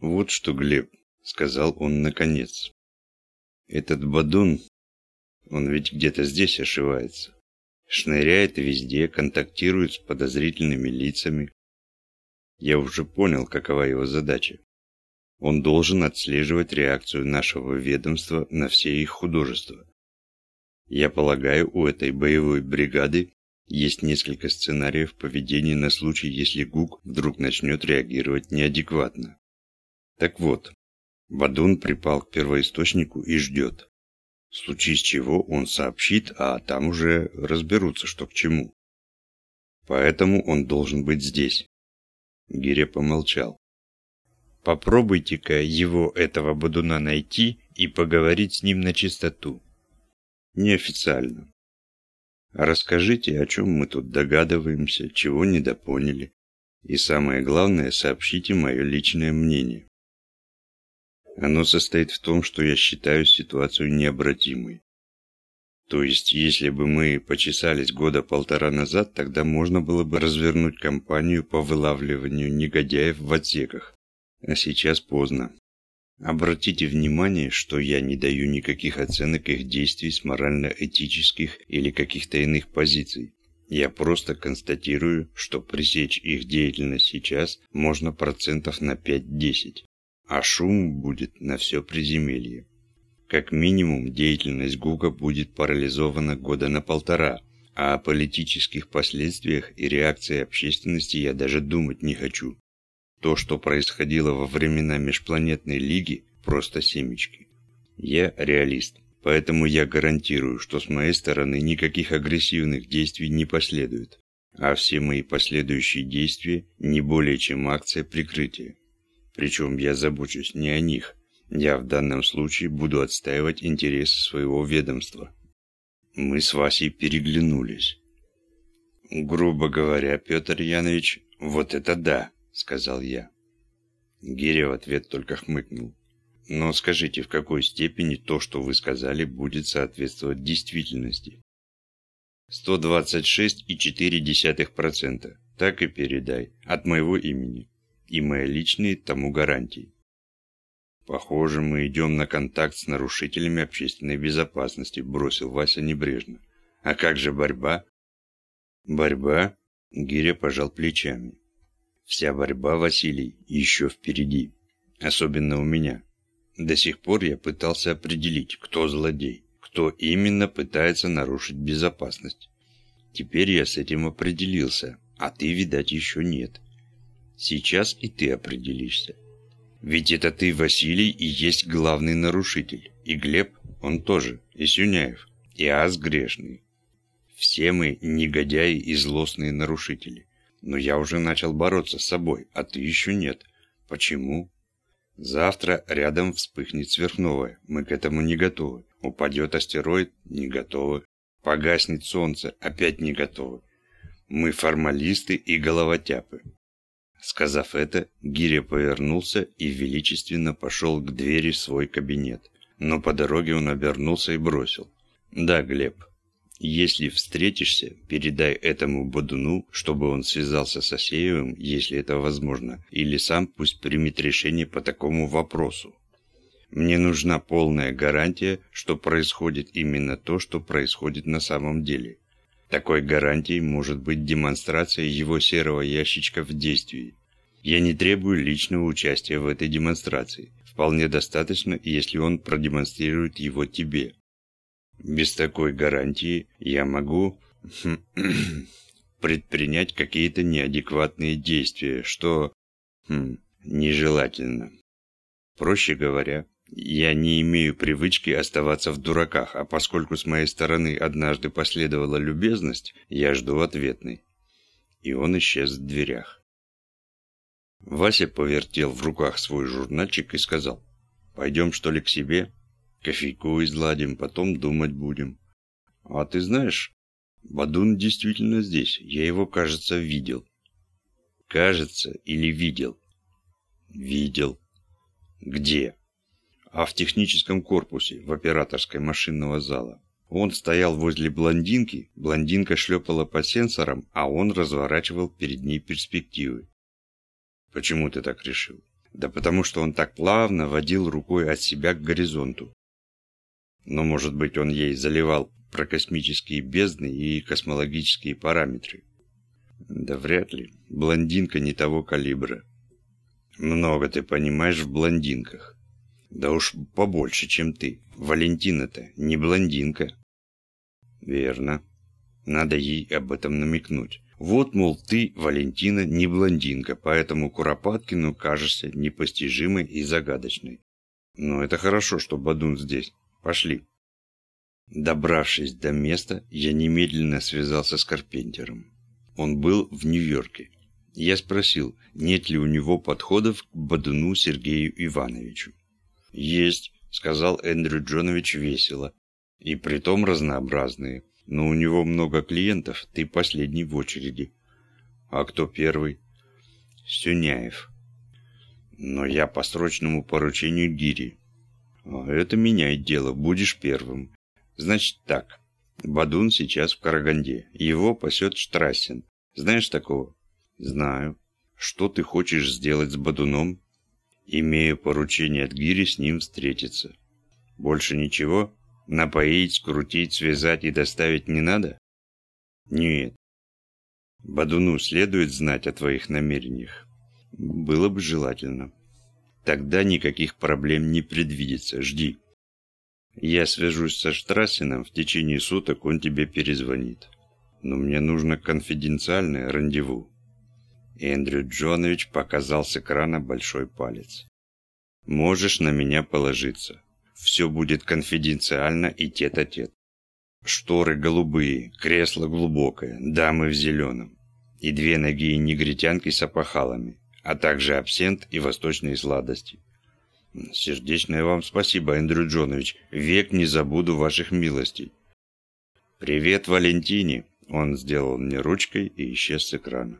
«Вот что, Глеб», — сказал он наконец. «Этот Бадун, он ведь где-то здесь ошивается. Шныряет везде, контактирует с подозрительными лицами. Я уже понял, какова его задача. Он должен отслеживать реакцию нашего ведомства на все их художества. Я полагаю, у этой боевой бригады есть несколько сценариев поведения на случай, если ГУК вдруг начнет реагировать неадекватно. Так вот, Бадун припал к первоисточнику и ждет. В случае с чего он сообщит, а там уже разберутся, что к чему. Поэтому он должен быть здесь. Гиря помолчал. Попробуйте-ка его, этого Бадуна, найти и поговорить с ним на чистоту. Неофициально. Расскажите, о чем мы тут догадываемся, чего недопоняли. И самое главное, сообщите мое личное мнение. Оно состоит в том, что я считаю ситуацию необратимой. То есть, если бы мы почесались года полтора назад, тогда можно было бы развернуть кампанию по вылавливанию негодяев в отсеках. А сейчас поздно. Обратите внимание, что я не даю никаких оценок их действий с морально-этических или каких-то иных позиций. Я просто констатирую, что пресечь их деятельность сейчас можно процентов на 5-10, а шум будет на все приземелье. Как минимум, деятельность ГУКа будет парализована года на полтора, а о политических последствиях и реакции общественности я даже думать не хочу. То, что происходило во времена Межпланетной Лиги, просто семечки. Я реалист, поэтому я гарантирую, что с моей стороны никаких агрессивных действий не последует, а все мои последующие действия не более чем акция прикрытия. Причем я забочусь не о них, я в данном случае буду отстаивать интересы своего ведомства. Мы с Васей переглянулись. Грубо говоря, Петр Янович, вот это да сказал я. Гиря в ответ только хмыкнул. Но скажите, в какой степени то, что вы сказали, будет соответствовать действительности? 126,4%. Так и передай. От моего имени. И мои личные тому гарантии. Похоже, мы идем на контакт с нарушителями общественной безопасности, бросил Вася небрежно. А как же борьба? Борьба? Гиря пожал плечами. Вся борьба, Василий, еще впереди. Особенно у меня. До сих пор я пытался определить, кто злодей, кто именно пытается нарушить безопасность. Теперь я с этим определился, а ты, видать, еще нет. Сейчас и ты определишься. Ведь это ты, Василий, и есть главный нарушитель. И Глеб, он тоже, и Сюняев, и Ас грешный. Все мы негодяи и злостные нарушители. Но я уже начал бороться с собой, а ты еще нет. Почему? Завтра рядом вспыхнет сверхновая. Мы к этому не готовы. Упадет астероид? Не готовы. Погаснет солнце? Опять не готовы. Мы формалисты и головотяпы. Сказав это, Гиря повернулся и величественно пошел к двери в свой кабинет. Но по дороге он обернулся и бросил. «Да, Глеб, если встретишься, передай этому Бодуну, чтобы он связался с Асеевым, если это возможно, или сам пусть примет решение по такому вопросу. Мне нужна полная гарантия, что происходит именно то, что происходит на самом деле. Такой гарантией может быть демонстрация его серого ящичка в действии. Я не требую личного участия в этой демонстрации. Вполне достаточно, если он продемонстрирует его тебе. Без такой гарантии я могу предпринять какие-то неадекватные действия, что хм, нежелательно. Проще говоря, я не имею привычки оставаться в дураках, а поскольку с моей стороны однажды последовала любезность, я жду ответной. И он исчез в дверях. Вася повертел в руках свой журнальчик и сказал, «Пойдем, что ли, к себе?» Кофейку изладим, потом думать будем. А ты знаешь, Бадун действительно здесь. Я его, кажется, видел. Кажется или видел? Видел. Где? А в техническом корпусе, в операторской машинного зала. Он стоял возле блондинки, блондинка шлепала по сенсорам, а он разворачивал перед ней перспективы. Почему ты так решил? Да потому что он так плавно водил рукой от себя к горизонту. Но, может быть, он ей заливал про космические бездны и космологические параметры. Да вряд ли. Блондинка не того калибра. Много ты понимаешь в блондинках. Да уж побольше, чем ты. Валентина-то не блондинка. Верно. Надо ей об этом намекнуть. Вот, мол, ты, Валентина, не блондинка, поэтому Куропаткину кажешься непостижимой и загадочной. Но это хорошо, что Бадун здесь. Пошли. Добравшись до места, я немедленно связался с Карпентером. Он был в Нью-Йорке. Я спросил, нет ли у него подходов к Бадуну Сергею Ивановичу. «Есть», — сказал Эндрю Джонович весело. «И притом разнообразные. Но у него много клиентов, ты последний в очереди. А кто первый? Сюняев. Но я по срочному поручению Гири. А это меняет дело, будешь первым. Значит так. Бадун сейчас в Караганде. Его пасет Штрассен. Знаешь такого? Знаю. Что ты хочешь сделать с Бадуном? Имею поручение от Гири с ним встретиться. Больше ничего? Напоить, скрутить, связать и доставить не надо? Нет. Бадуну следует знать о твоих намерениях. Было бы желательно. Тогда никаких проблем не предвидится. Жди. Я свяжусь со Штрассеном, в течение суток он тебе перезвонит. Но мне нужно конфиденциальное рандеву. Эндрю Джонович показал с экрана большой палец. Можешь на меня положиться. Все будет конфиденциально и тет-а-тет. Шторы голубые, кресло глубокое, дамы в зеленом. И две ноги негритянки с опахалами, а также абсент и восточные сладости. Сердечное вам спасибо, Эндрю Джонович. Век не забуду ваших милостей. Привет, Валентине. Он сделал мне ручкой и исчез с экрана.